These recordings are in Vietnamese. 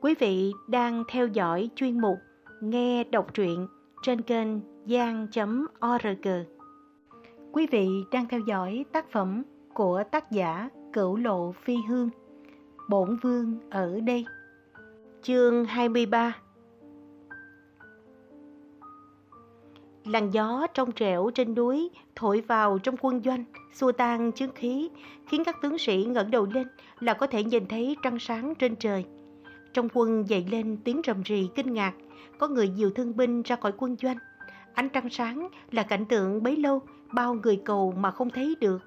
Quý vị đang theo dõi chuyên mục Nghe đọc truyện trên kênh gian.org. Quý vị đang theo dõi tác phẩm của tác giả Cửu Lộ Phi Hương, Bổn Vương ở đây. Chương 23 Làn gió trong trẻo trên núi thổi vào trong quân doanh, xua tan chứng khí, khiến các tướng sĩ ngẩng đầu lên là có thể nhìn thấy trăng sáng trên trời. Trong quân dậy lên tiếng rầm rì kinh ngạc, có người dìu thương binh ra khỏi quân doanh. Ánh trăng sáng là cảnh tượng bấy lâu, bao người cầu mà không thấy được.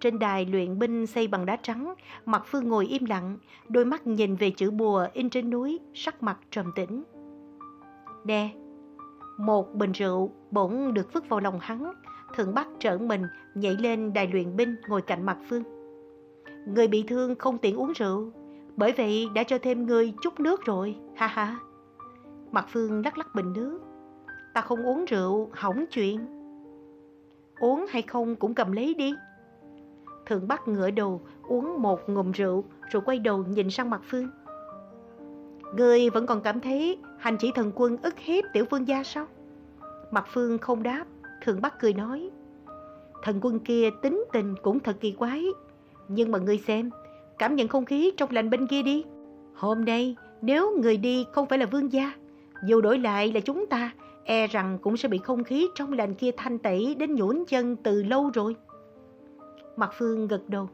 Trên đài luyện binh xây bằng đá trắng, mặt Phương ngồi im lặng, đôi mắt nhìn về chữ bùa in trên núi, sắc mặt trầm tĩnh. Nè, một bình rượu bỗng được vứt vào lòng hắn, Thượng Bắc trợn mình, nhảy lên đài luyện binh ngồi cạnh mặt Phương. Người bị thương không tiện uống rượu, bởi vậy đã cho thêm người chút nước rồi, ha ha. Mặt Phương lắc lắc bình nước. Ta không uống rượu, hỏng chuyện. Uống hay không cũng cầm lấy đi. Thượng Bắc ngửa đầu uống một ngụm rượu rồi quay đầu nhìn sang mặt Phương. Người vẫn còn cảm thấy hành chỉ thần quân ức hiếp tiểu vương gia sao? Mặt Phương không đáp, Thượng Bắc cười nói. Thần quân kia tính tình cũng thật kỳ quái. Nhưng mà ngươi xem, cảm nhận không khí trong lành bên kia đi. Hôm nay, nếu người đi không phải là vương gia, dù đổi lại là chúng ta, e rằng cũng sẽ bị không khí trong lành kia thanh tẩy đến nhũn chân từ lâu rồi. Mặt Phương gật đầu.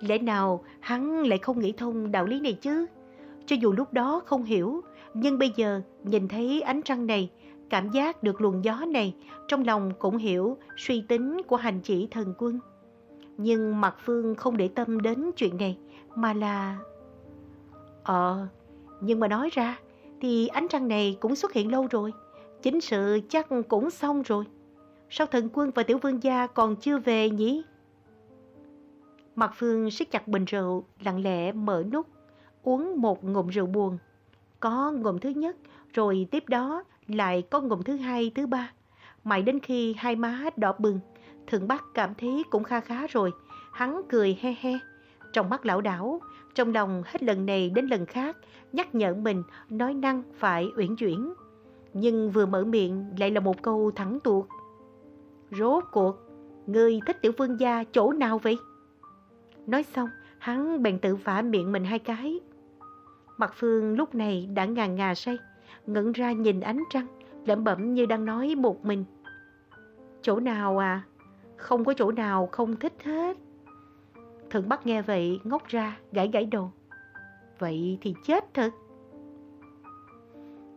Lẽ nào hắn lại không nghĩ thông đạo lý này chứ? Cho dù lúc đó không hiểu, nhưng bây giờ nhìn thấy ánh trăng này, cảm giác được luồng gió này, trong lòng cũng hiểu suy tính của hành chỉ thần quân. Nhưng Mặt Phương không để tâm đến chuyện này, mà là... Ờ, nhưng mà nói ra, thì ánh trăng này cũng xuất hiện lâu rồi. Chính sự chắc cũng xong rồi. Sao thần quân và tiểu vương gia còn chưa về nhỉ? Mặt Phương siết chặt bình rượu, lặng lẽ mở nút, uống một ngụm rượu buồn. Có ngụm thứ nhất, rồi tiếp đó lại có ngụm thứ hai, thứ ba. Mãi đến khi hai má đỏ bừng, Thượng Bắc cảm thấy cũng kha khá rồi. Hắn cười he he, trong mắt lão đảo, trong lòng hết lần này đến lần khác, nhắc nhở mình nói năng phải uyển chuyển. Nhưng vừa mở miệng lại là một câu thẳng tuột. Rốt cuộc, ngươi thích tiểu vương gia chỗ nào vậy? Nói xong, hắn bèn tự vả miệng mình hai cái. Mặt Phương lúc này đã ngà ngà say, ngẩng ra nhìn ánh trăng, lẩm bẩm như đang nói một mình. Chỗ nào à? Không có chỗ nào không thích hết. Thượng Bắc nghe vậy, ngốc ra, gãi gãi đầu. Vậy thì chết thật.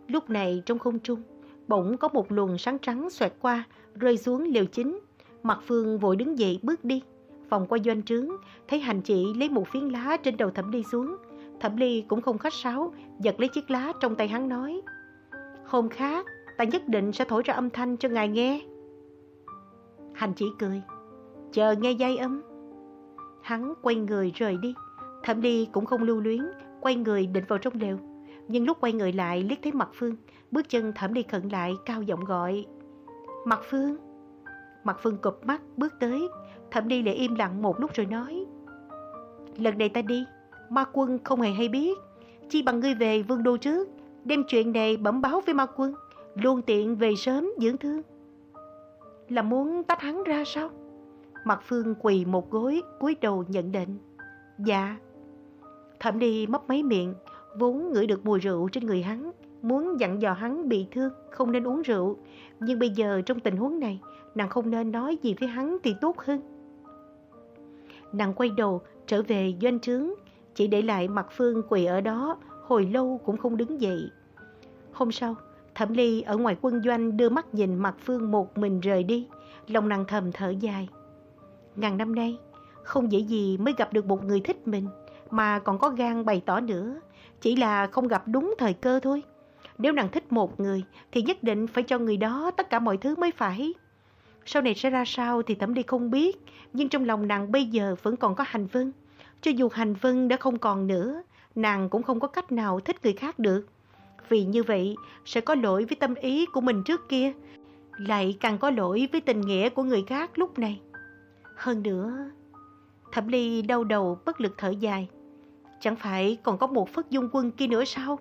Lúc này trong không trung, bỗng có một luồng sáng trắng xoẹt qua, rơi xuống liều chính. Mặt Phương vội đứng dậy bước đi, vòng qua doanh trướng, thấy hành chị lấy một phiến lá trên đầu thẩm ly xuống. Thẩm ly cũng không khách sáo, giật lấy chiếc lá trong tay hắn nói. Hôm khác, ta nhất định sẽ thổi ra âm thanh cho ngài nghe. Hành chỉ cười, chờ nghe dây âm. Hắn quay người rời đi, thẩm đi cũng không lưu luyến, quay người định vào trong lều. Nhưng lúc quay người lại liếc thấy mặt Phương, bước chân thẩm đi khẩn lại cao giọng gọi. Mặt Phương! Mặt Phương cụp mắt bước tới, thẩm đi lại im lặng một lúc rồi nói. Lần này ta đi, ma quân không hề hay biết. Chi bằng ngươi về vương đô trước, đem chuyện này bẩm báo với ma quân, luôn tiện về sớm dưỡng thương. Là muốn tách hắn ra sao? Mặt Phương quỳ một gối, cúi đầu nhận định. Dạ. Thẩm đi mấp mấy miệng, vốn ngửi được mùi rượu trên người hắn, muốn dặn dò hắn bị thương, không nên uống rượu. Nhưng bây giờ trong tình huống này, nàng không nên nói gì với hắn thì tốt hơn. Nàng quay đầu, trở về doanh trướng, chỉ để lại mặt Phương quỳ ở đó, hồi lâu cũng không đứng dậy. Hôm sau, Thẩm Ly ở ngoài quân doanh đưa mắt nhìn mặt Phương một mình rời đi, lòng nàng thầm thở dài. Ngàn năm nay, không dễ gì mới gặp được một người thích mình, mà còn có gan bày tỏ nữa, chỉ là không gặp đúng thời cơ thôi. Nếu nàng thích một người thì nhất định phải cho người đó tất cả mọi thứ mới phải. Sau này sẽ ra sao thì Thẩm Ly không biết, nhưng trong lòng nàng bây giờ vẫn còn có hành vân. Cho dù hành vân đã không còn nữa, nàng cũng không có cách nào thích người khác được. Vì như vậy sẽ có lỗi với tâm ý của mình trước kia, lại càng có lỗi với tình nghĩa của người khác lúc này. Hơn nữa, Thẩm Ly đau đầu bất lực thở dài. Chẳng phải còn có một phất dung quân kia nữa sao?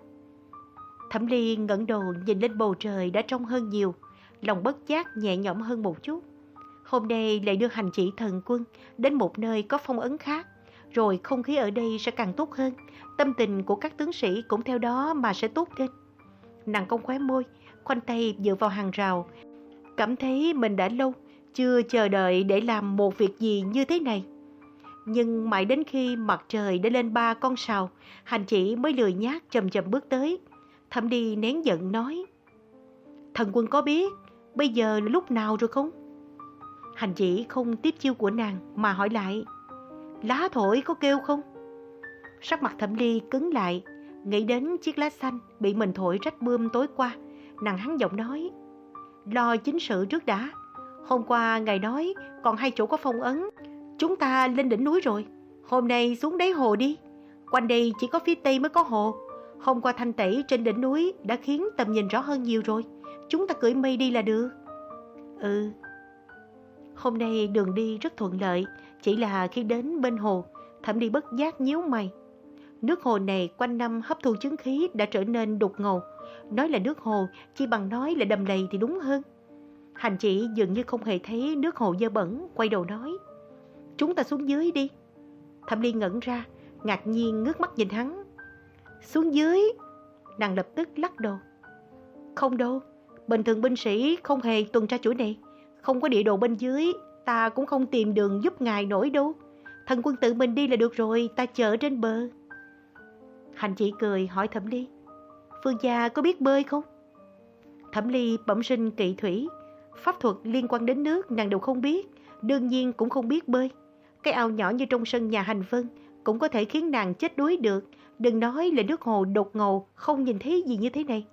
Thẩm Ly ngẩng đầu nhìn lên bầu trời đã trong hơn nhiều, lòng bất giác nhẹ nhõm hơn một chút. Hôm nay lại đưa hành chỉ thần quân đến một nơi có phong ấn khác, rồi không khí ở đây sẽ càng tốt hơn, tâm tình của các tướng sĩ cũng theo đó mà sẽ tốt lên. Nàng cong khóe môi, khoanh tay dựa vào hàng rào, cảm thấy mình đã lâu chưa chờ đợi để làm một việc gì như thế này. Nhưng mãi đến khi mặt trời đã lên ba con sào, hành chỉ mới lười nhác chậm chậm bước tới. Thẩm đi nén giận nói, Thần quân có biết bây giờ là lúc nào rồi không? Hành chỉ không tiếp chiêu của nàng mà hỏi lại, lá thổi có kêu không? Sắc mặt thẩm ly cứng lại, nghĩ đến chiếc lá xanh bị mình thổi rách bươm tối qua. Nàng hắn giọng nói, lo chính sự trước đã. Hôm qua ngài nói còn hai chỗ có phong ấn, chúng ta lên đỉnh núi rồi. Hôm nay xuống đáy hồ đi, quanh đây chỉ có phía tây mới có hồ. Hôm qua thanh tẩy trên đỉnh núi đã khiến tầm nhìn rõ hơn nhiều rồi. Chúng ta cưỡi mây đi là được. Ừ. Hôm nay đường đi rất thuận lợi, chỉ là khi đến bên hồ, thẩm đi bất giác nhíu mày. Nước hồ này quanh năm hấp thu chứng khí đã trở nên đục ngầu. Nói là nước hồ, chỉ bằng nói là đầm lầy thì đúng hơn. Hành chỉ dường như không hề thấy nước hồ dơ bẩn, quay đầu nói. Chúng ta xuống dưới đi. Thẩm Ly ngẩn ra, ngạc nhiên ngước mắt nhìn hắn. Xuống dưới. Nàng lập tức lắc đầu. Không đâu, bình thường binh sĩ không hề tuần tra chỗ này. Không có địa đồ bên dưới, ta cũng không tìm đường giúp ngài nổi đâu. Thần quân tự mình đi là được rồi, ta chờ trên bờ. Hành chỉ cười hỏi Thẩm Ly. Phương gia có biết bơi không? Thẩm Ly bẩm sinh kỵ thủy. Pháp thuật liên quan đến nước nàng đều không biết. Đương nhiên cũng không biết bơi. Cái ao nhỏ như trong sân nhà hành vân cũng có thể khiến nàng chết đuối được. Đừng nói là nước hồ đột ngầu không nhìn thấy gì như thế này.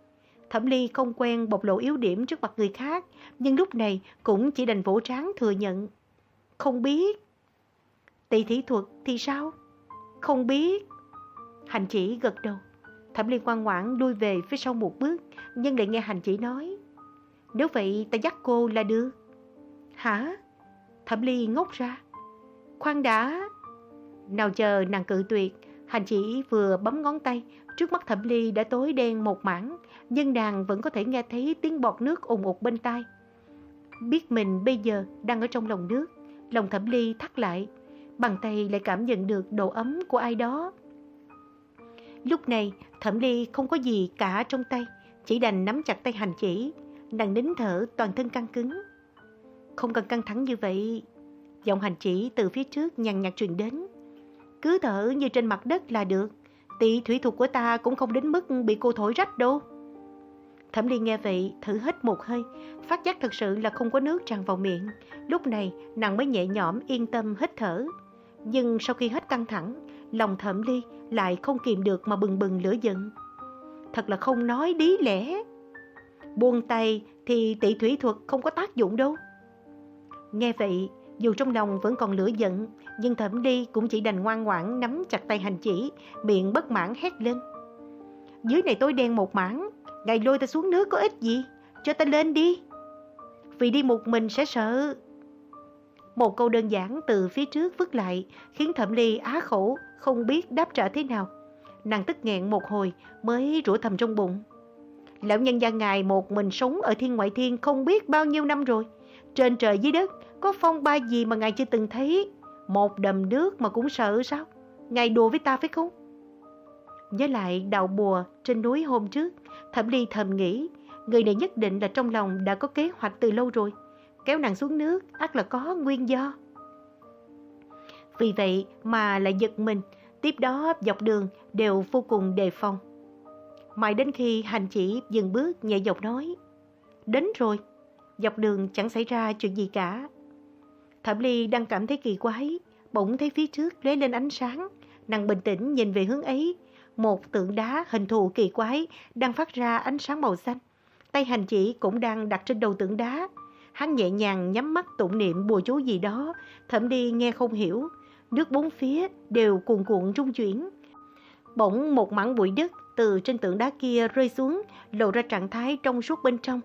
Thẩm Ly không quen bộc lộ yếu điểm trước mặt người khác, nhưng lúc này cũng chỉ đành vỗ tráng thừa nhận. Không biết. Tỷ thí thuật thì sao? Không biết. Hành chỉ gật đầu. Thẩm liên ngoan ngoãn lui về phía sau một bước, nhưng lại nghe hành chỉ nói. Nếu vậy ta dắt cô là được. Hả? Thẩm Ly ngốc ra. Khoan đã. Nào chờ nàng cự tuyệt, hành chỉ vừa bấm ngón tay, trước mắt Thẩm Ly đã tối đen một mảng, nhưng nàng vẫn có thể nghe thấy tiếng bọt nước ồn ục bên tai. Biết mình bây giờ đang ở trong lòng nước, lòng Thẩm Ly thắt lại, bàn tay lại cảm nhận được độ ấm của ai đó. Lúc này, Thẩm Ly không có gì cả trong tay, chỉ đành nắm chặt tay hành chỉ, nàng nín thở toàn thân căng cứng. Không cần căng thẳng như vậy. Giọng hành chỉ từ phía trước nhằn nhạt truyền đến. Cứ thở như trên mặt đất là được. Tỷ thủy thuật của ta cũng không đến mức bị cô thổi rách đâu. Thẩm Ly nghe vậy, thử hít một hơi, phát giác thật sự là không có nước tràn vào miệng. Lúc này, nàng mới nhẹ nhõm yên tâm hít thở. Nhưng sau khi hết căng thẳng, lòng Thẩm Ly lại không kìm được mà bừng bừng lửa giận. Thật là không nói lý lẽ. Buông tay thì tỷ thủy thuật không có tác dụng đâu. Nghe vậy, dù trong lòng vẫn còn lửa giận, nhưng thẩm đi cũng chỉ đành ngoan ngoãn nắm chặt tay hành chỉ, miệng bất mãn hét lên. Dưới này tối đen một mảng, ngày lôi ta xuống nước có ích gì, cho ta lên đi. Vì đi một mình sẽ sợ. Một câu đơn giản từ phía trước vứt lại, khiến thẩm ly á khổ, không biết đáp trả thế nào. Nàng tức nghẹn một hồi mới rủa thầm trong bụng. Lão nhân gia ngài một mình sống ở thiên ngoại thiên không biết bao nhiêu năm rồi. Trên trời dưới đất có phong ba gì mà ngài chưa từng thấy. Một đầm nước mà cũng sợ sao? Ngài đùa với ta phải không? Nhớ lại đạo bùa trên núi hôm trước, Thẩm Ly thầm nghĩ, người này nhất định là trong lòng đã có kế hoạch từ lâu rồi. Kéo nàng xuống nước, ắt là có nguyên do. Vì vậy mà lại giật mình, tiếp đó dọc đường đều vô cùng đề phòng. Mãi đến khi hành chỉ dừng bước nhẹ giọng nói, đến rồi, dọc đường chẳng xảy ra chuyện gì cả. Thẩm Ly đang cảm thấy kỳ quái, bỗng thấy phía trước lóe lên ánh sáng, nàng bình tĩnh nhìn về hướng ấy, một tượng đá hình thù kỳ quái đang phát ra ánh sáng màu xanh. Tay hành chỉ cũng đang đặt trên đầu tượng đá. Hắn nhẹ nhàng nhắm mắt tụng niệm bùa chú gì đó, thẩm đi nghe không hiểu. Nước bốn phía đều cuồn cuộn trung chuyển. Bỗng một mảng bụi đất từ trên tượng đá kia rơi xuống, lộ ra trạng thái trong suốt bên trong.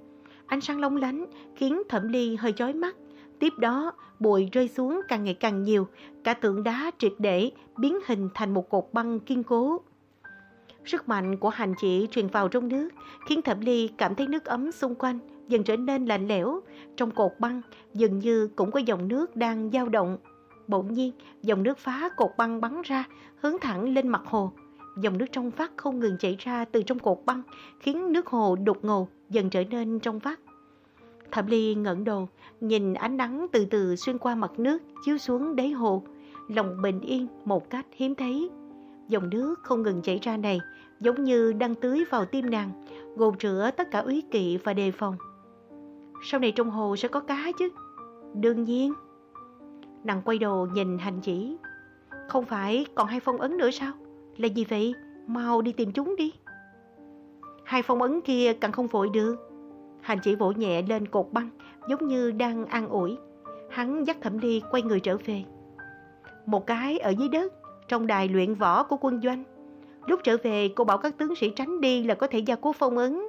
Ánh sáng lóng lánh khiến thẩm ly hơi chói mắt. Tiếp đó, bụi rơi xuống càng ngày càng nhiều, cả tượng đá triệt để biến hình thành một cột băng kiên cố. Sức mạnh của hành chỉ truyền vào trong nước, khiến Thẩm Ly cảm thấy nước ấm xung quanh dần trở nên lạnh lẽo. Trong cột băng, dường như cũng có dòng nước đang dao động. Bỗng nhiên, dòng nước phá cột băng bắn ra, hướng thẳng lên mặt hồ. Dòng nước trong vắt không ngừng chảy ra từ trong cột băng, khiến nước hồ đục ngầu, dần trở nên trong vắt. Thẩm Ly ngẩng đầu, nhìn ánh nắng từ từ xuyên qua mặt nước, chiếu xuống đáy hồ. Lòng bình yên một cách hiếm thấy. Dòng nước không ngừng chảy ra này, giống như đang tưới vào tim nàng, gột rửa tất cả úy kỵ và đề phòng. Sau này trong hồ sẽ có cá chứ? Đương nhiên. Nàng quay đầu nhìn hành chỉ. Không phải còn hai phong ấn nữa sao? Là gì vậy? Mau đi tìm chúng đi. Hai phong ấn kia càng không vội được. Hành chỉ vỗ nhẹ lên cột băng, giống như đang an ủi. Hắn dắt thẩm đi quay người trở về. Một cái ở dưới đất, trong đài luyện võ của quân doanh. Lúc trở về, cô bảo các tướng sĩ tránh đi là có thể gia cố phong ấn.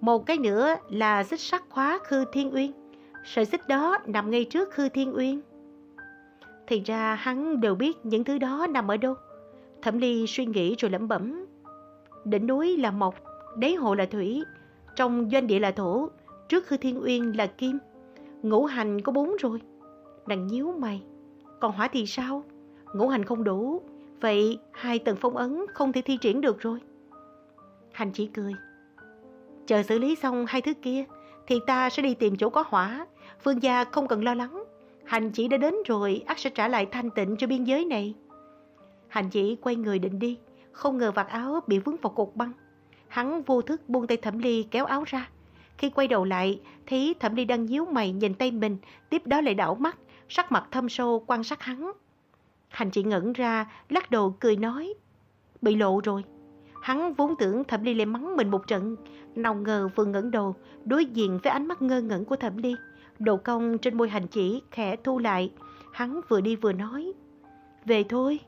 Một cái nữa là xích sắt khóa Khư Thiên Uyên. Sợi xích đó nằm ngay trước Khư Thiên Uyên. Thì ra hắn đều biết những thứ đó nằm ở đâu. Thẩm Ly suy nghĩ rồi lẩm bẩm. Đỉnh núi là mộc, đáy hồ là thủy, trong doanh địa là thổ, trước Khư Thiên Uyên là kim. Ngũ hành có bốn rồi. Nàng nhíu mày. Còn hỏa thì sao? Ngũ hành không đủ. Vậy hai tầng phong ấn không thể thi triển được rồi. Hành chỉ cười. Chờ xử lý xong hai thứ kia, thì ta sẽ đi tìm chỗ có hỏa. Phương gia không cần lo lắng. Hành chỉ đã đến rồi, ắt sẽ trả lại thanh tịnh cho biên giới này. Hành chỉ quay người định đi, không ngờ vạt áo bị vướng vào cột băng. Hắn vô thức buông tay Thẩm Ly kéo áo ra. Khi quay đầu lại, thấy Thẩm Ly đang nhíu mày nhìn tay mình, tiếp đó lại đảo mắt, sắc mặt thâm sâu quan sát hắn. Hành chỉ ngẩn ra, lắc đầu cười nói. Bị lộ rồi. Hắn vốn tưởng Thẩm Ly lại mắng mình một trận, nào ngờ vừa ngẩng đầu, đối diện với ánh mắt ngơ ngẩn của Thẩm Ly. Đầu cong trên môi hành chỉ khẽ thu lại, hắn vừa đi vừa nói. Về thôi.